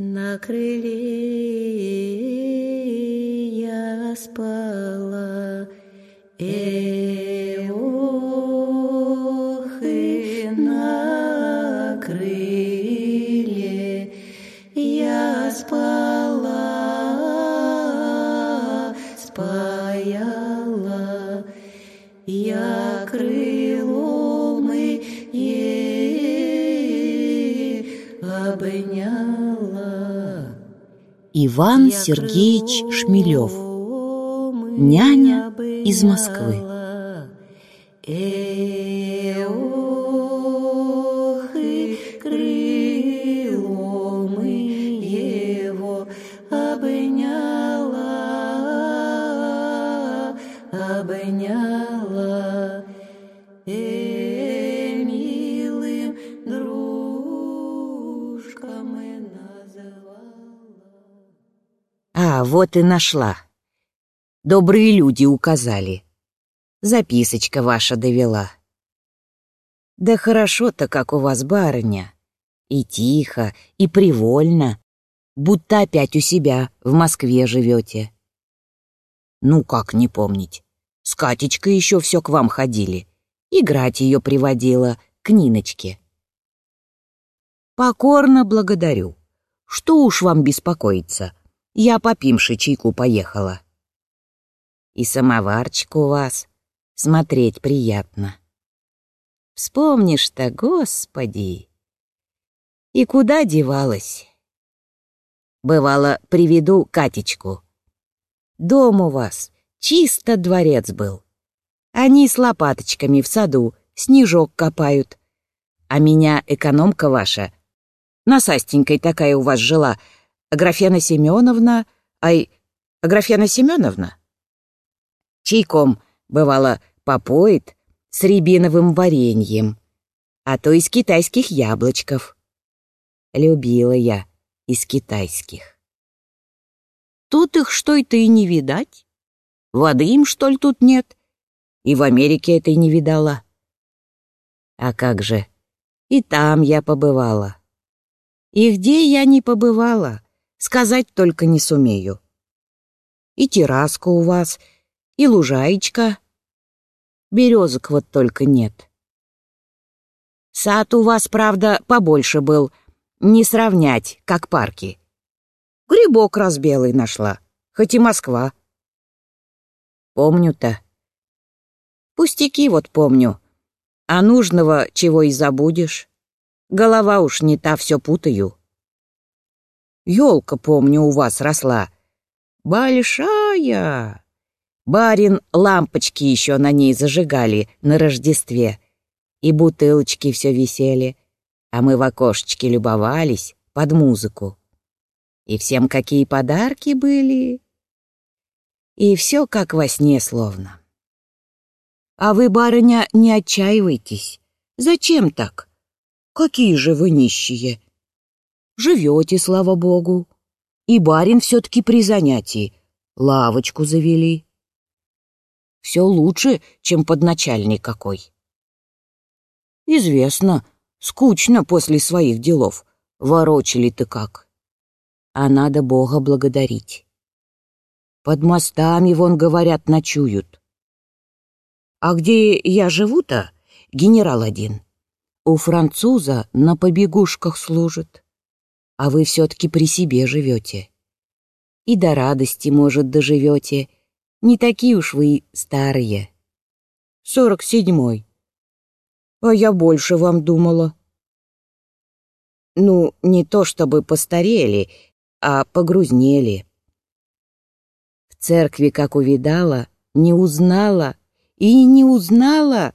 На крыле я спала, э, ох, и на крыле я спала, спаяла. Я крылом и обняла. Иван Сергеевич Шмелев. Няня из Москвы. А, вот и нашла. Добрые люди указали. Записочка ваша довела. Да хорошо-то, как у вас, барыня. И тихо, и привольно, будто опять у себя в Москве живете. Ну, как не помнить? С Катечкой еще все к вам ходили. Играть ее приводила к Ниночке. Покорно благодарю. Что уж вам беспокоиться. Я попимши чайку поехала. И самоварчик у вас. Смотреть приятно. Вспомнишь-то, господи. И куда девалась? Бывало, приведу Катечку. Дом у вас, чисто дворец был. Они с лопаточками в саду снежок копают. А меня экономка ваша, насастенькой такая у вас жила, Аграфена Семеновна, ай, Аграфена Семеновна? Чайком, бывало, попоет с рябиновым вареньем, а то из китайских яблочков. Любила я из китайских. Тут их что это и не видать. Воды им, что ли, тут нет? И в Америке это и не видала. А как же, и там я побывала. И где я не побывала, сказать только не сумею. И терраска у вас, и лужаечка. Березок вот только нет. Сад у вас, правда, побольше был, не сравнять, как парки. Грибок разбелый нашла, хоть и Москва. Помню-то. Пустяки вот помню. А нужного чего и забудешь. Голова уж не та, все путаю. Ёлка, помню, у вас росла. Большая. Барин лампочки еще на ней зажигали на Рождестве. И бутылочки все висели. А мы в окошечке любовались под музыку. И всем какие подарки были. И все как во сне словно. А вы, барыня, не отчаивайтесь. Зачем так? Какие же вы нищие. Живете, слава богу. И барин все-таки при занятии. Лавочку завели. Все лучше, чем подначальник какой. Известно, скучно после своих делов. Ворочали ты как. А надо Бога благодарить. Под мостами, вон, говорят, ночуют. А где я живу-то, генерал один, у француза на побегушках служит. А вы все-таки при себе живете. И до радости, может, доживете. Не такие уж вы старые. Сорок седьмой. А я больше вам думала. Ну, не то чтобы постарели, а погрузнели. В церкви, как увидала, не узнала и не узнала.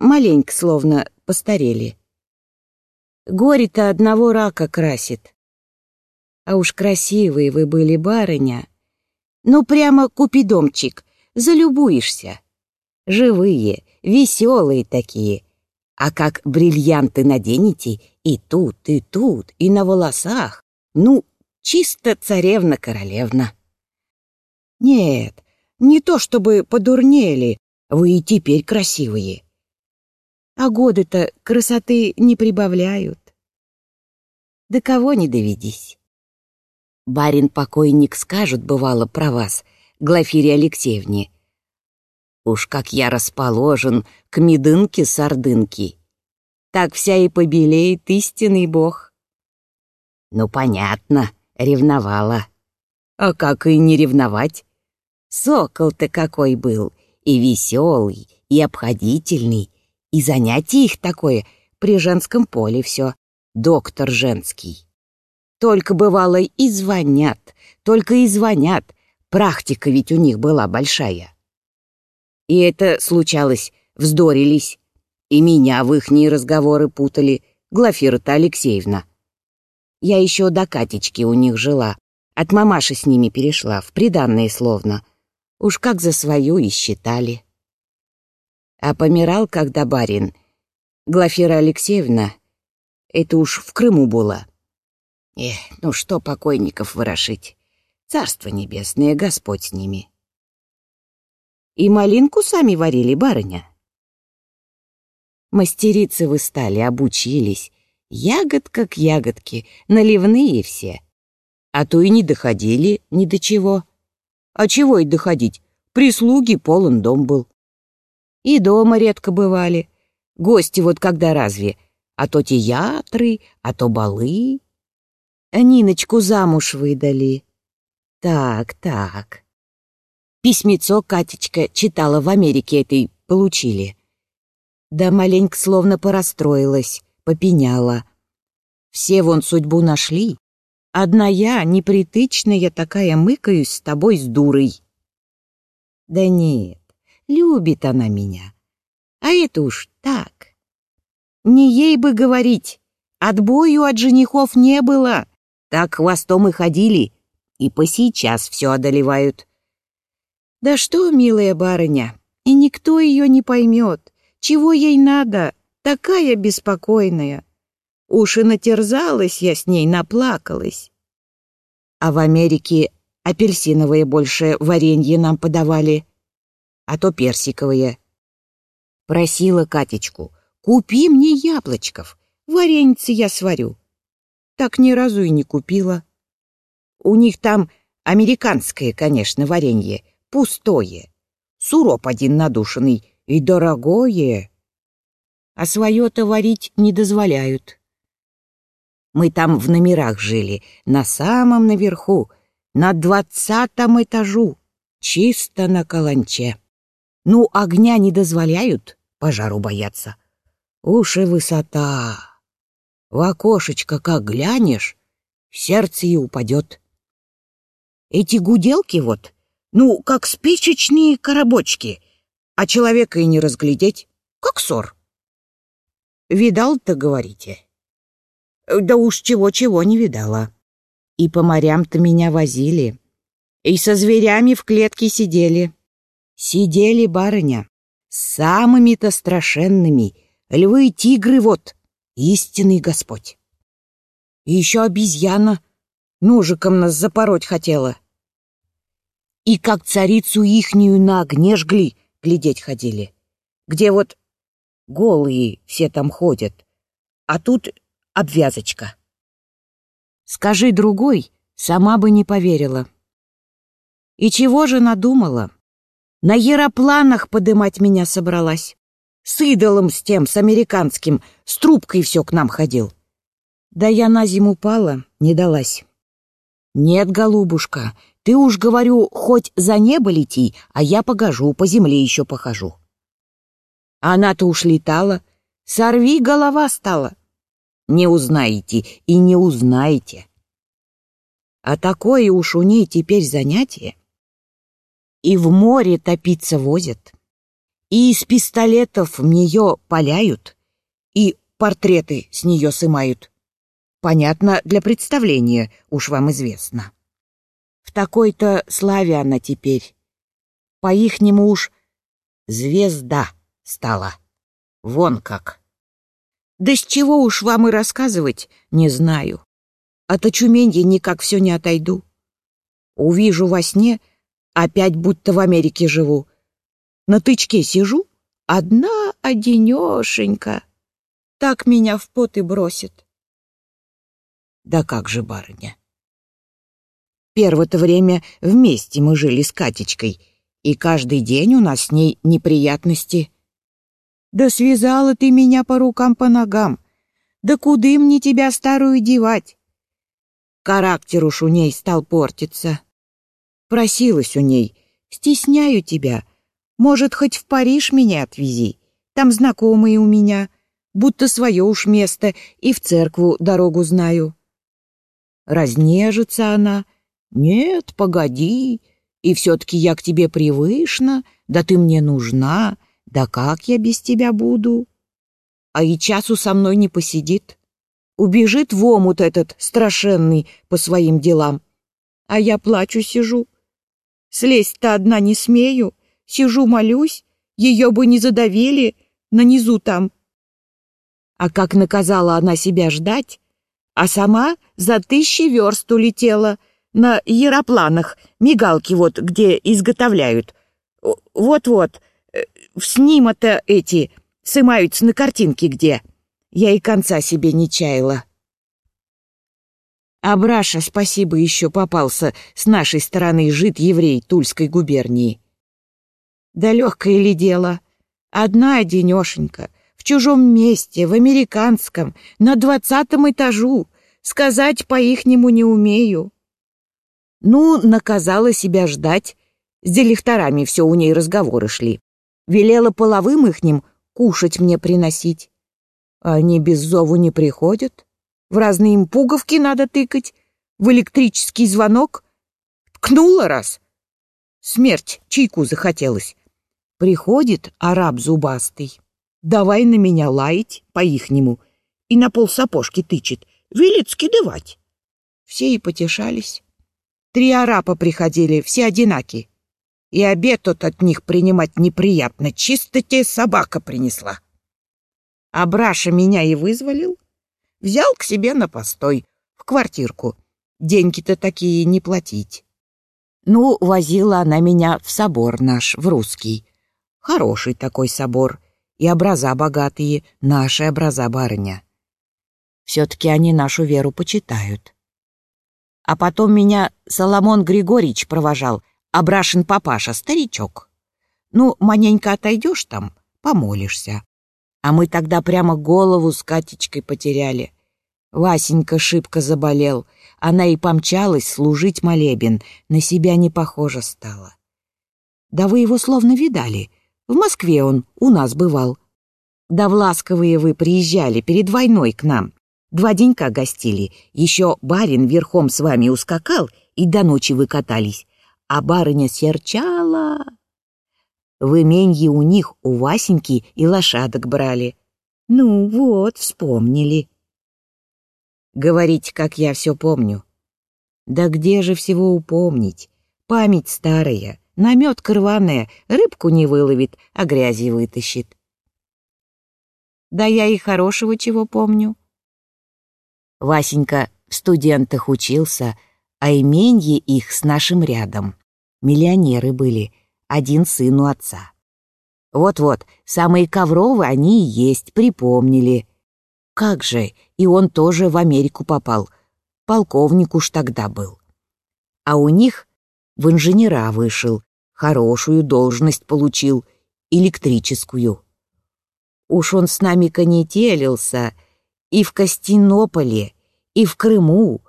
Маленько словно постарели. Горе-то одного рака красит. А уж красивые вы были, барыня. Ну, прямо купидомчик, залюбуешься. Живые, веселые такие. А как бриллианты наденете и тут, и тут, и на волосах. Ну, чисто царевна-королевна. Нет, не то чтобы подурнели, вы и теперь красивые. А годы-то красоты не прибавляют. до кого не доведись. Барин-покойник скажет, бывало, про вас, Глафире Алексеевне. Уж как я расположен к медынке-сардынке, так вся и побелеет истинный бог. Ну, понятно, ревновала. А как и не ревновать? Сокол-то какой был, и веселый, и обходительный, и занятие их такое, при женском поле все, доктор женский. Только бывало и звонят, только и звонят, практика ведь у них была большая. И это случалось, вздорились, и меня в ихние разговоры путали, Глафира-то Алексеевна. Я еще до Катечки у них жила, от мамаши с ними перешла, в приданные словно. Уж как за свою и считали. А помирал, когда барин. Глафира Алексеевна, это уж в Крыму было. Эх, ну что покойников ворошить. Царство небесное, Господь с ними. И малинку сами варили, барыня. Мастерицы вы стали, обучились. Ягодка к ягодке, наливные все. А то и не доходили ни до чего. А чего и доходить? Прислуги полон дом был. И дома редко бывали. Гости вот когда разве? А то театры, а то балы. Ниночку замуж выдали. Так, так. Письмецо Катечка читала в Америке этой получили. Да маленько словно порастроилась, попеняла. Все вон судьбу нашли. Одна я, непритычная такая, мыкаюсь с тобой с дурой. Да нет, любит она меня. А это уж так. Не ей бы говорить. Отбою от женихов не было. Так хвостом и ходили, и по сейчас все одолевают. Да что, милая барыня, и никто ее не поймет. Чего ей надо? Такая беспокойная. Уж натерзалась я с ней, наплакалась. А в Америке апельсиновые больше варенье нам подавали, а то персиковые. Просила Катечку, купи мне яблочков, вареньце я сварю. Так ни разу и не купила. У них там американское, конечно, варенье, пустое. Суроп один надушенный и дорогое. А свое-то варить не дозволяют. Мы там в номерах жили, на самом наверху, на двадцатом этажу, чисто на каланче. Ну, огня не дозволяют, пожару боятся. Уж высота. В окошечко как глянешь, сердце и упадет. Эти гуделки вот, ну, как спичечные коробочки, а человека и не разглядеть, как ссор. Видал-то, говорите? Да уж чего-чего не видала. И по морям-то меня возили, и со зверями в клетке сидели. Сидели, барыня, самыми-то страшенными, львы и тигры вот, истинный Господь. И еще обезьяна ножиком нас запороть хотела. И как царицу ихнюю на огне жгли, глядеть ходили. Где вот голые все там ходят, а тут обвязочка. Скажи другой, сама бы не поверила. И чего же надумала? На яропланах подымать меня собралась. С идолом с тем, с американским, с трубкой все к нам ходил. Да я на зиму упала, не далась. Нет, голубушка, ты уж, говорю, хоть за небо лети, а я погожу, по земле еще похожу. Она-то уж летала, сорви, голова стала. Не узнаете и не узнаете. А такое уж у ней теперь занятие. И в море топиться возят и из пистолетов в нее паляют, и портреты с нее сымают. Понятно, для представления, уж вам известно. В такой-то славе она теперь. По-ихнему уж звезда стала. Вон как. Да с чего уж вам и рассказывать, не знаю. От очуменья никак все не отойду. Увижу во сне, опять будто в Америке живу, на тычке сижу, одна одинешенька. Так меня в пот и бросит. Да как же, барыня? Первое-то время вместе мы жили с Катечкой, и каждый день у нас с ней неприятности. Да связала ты меня по рукам, по ногам. Да куды мне тебя старую девать? Характер уж у ней стал портиться. Просилась у ней, стесняю тебя. Может, хоть в Париж меня отвези. Там знакомые у меня, будто свое уж место, и в церкву дорогу знаю. Разнежится она. Нет, погоди, и все-таки я к тебе привычна, да ты мне нужна, да как я без тебя буду? А и часу со мной не посидит. Убежит в омут этот страшенный по своим делам. А я плачу сижу. Слезть-то одна не смею, сижу молюсь, ее бы не задавили, на низу там. А как наказала она себя ждать, а сама за тысячи верст улетела на яропланах, мигалки вот, где изготовляют. Вот-вот, э, снима-то эти сымаются на картинке где. Я и конца себе не чаяла. Абраша, спасибо, еще попался с нашей стороны жид-еврей Тульской губернии. Да легкое ли дело? Одна одинешенька, в чужом месте, в американском, на двадцатом этажу. Сказать по-ихнему не умею. Ну, наказала себя ждать. С директорами все у ней разговоры шли. Велела половым ихним кушать мне приносить. Они без зову не приходят. В разные им пуговки надо тыкать. В электрический звонок. Ткнула раз. Смерть чайку захотелось. Приходит араб зубастый. Давай на меня лаять по-ихнему. И на пол сапожки тычет. Велит скидывать. Все и потешались. Три арапа приходили, все одинаки. И обед тот от них принимать неприятно. Чисто те собака принесла. А Браша меня и вызволил. Взял к себе на постой, в квартирку. Деньги-то такие не платить. Ну, возила она меня в собор наш, в русский. Хороший такой собор. И образа богатые, наши образа барыня. Все-таки они нашу веру почитают. А потом меня Соломон Григорьевич провожал, Абрашин папаша, старичок. Ну, маненько отойдешь там, помолишься. А мы тогда прямо голову с Катечкой потеряли. Васенька шибко заболел. Она и помчалась служить молебен. На себя не похожа стала. Да вы его словно видали. В Москве он у нас бывал. Да в Ласковые вы приезжали перед войной к нам. Два денька гостили. Еще барин верхом с вами ускакал, и до ночи вы катались. А барыня серчала. В именье у них, у Васеньки, и лошадок брали. Ну вот, вспомнили. Говорить, как я все помню. Да где же всего упомнить? Память старая, наметка рваная, рыбку не выловит, а грязи вытащит. Да я и хорошего чего помню. Васенька в студентах учился, а именье их с нашим рядом. Миллионеры были — один сын у отца. Вот-вот, самые ковровые они и есть, припомнили. Как же, и он тоже в Америку попал. Полковник уж тогда был. А у них в инженера вышел, хорошую должность получил, электрическую. Уж он с нами конетелился и в Костинополе, и в Крыму,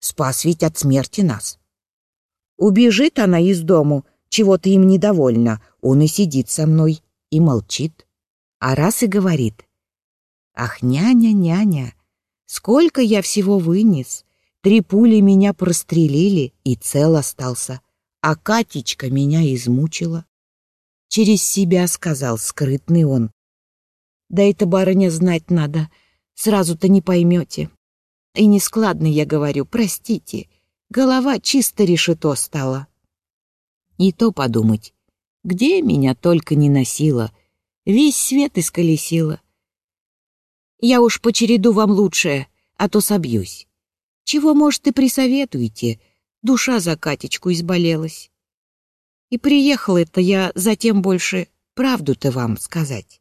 спас ведь от смерти нас. Убежит она из дому — чего-то им недовольна, он и сидит со мной и молчит. А раз и говорит, «Ах, няня, няня, сколько я всего вынес, три пули меня прострелили и цел остался, а Катечка меня измучила». Через себя сказал скрытный он. «Да это, барыня, знать надо, сразу-то не поймете. И нескладно я говорю, простите, голова чисто решето стала». И то подумать, где меня только не носило, весь свет исколесило. Я уж по череду вам лучшее, а то собьюсь. Чего, может, и присоветуете? Душа за Катечку изболелась. И приехал это я затем больше правду-то вам сказать.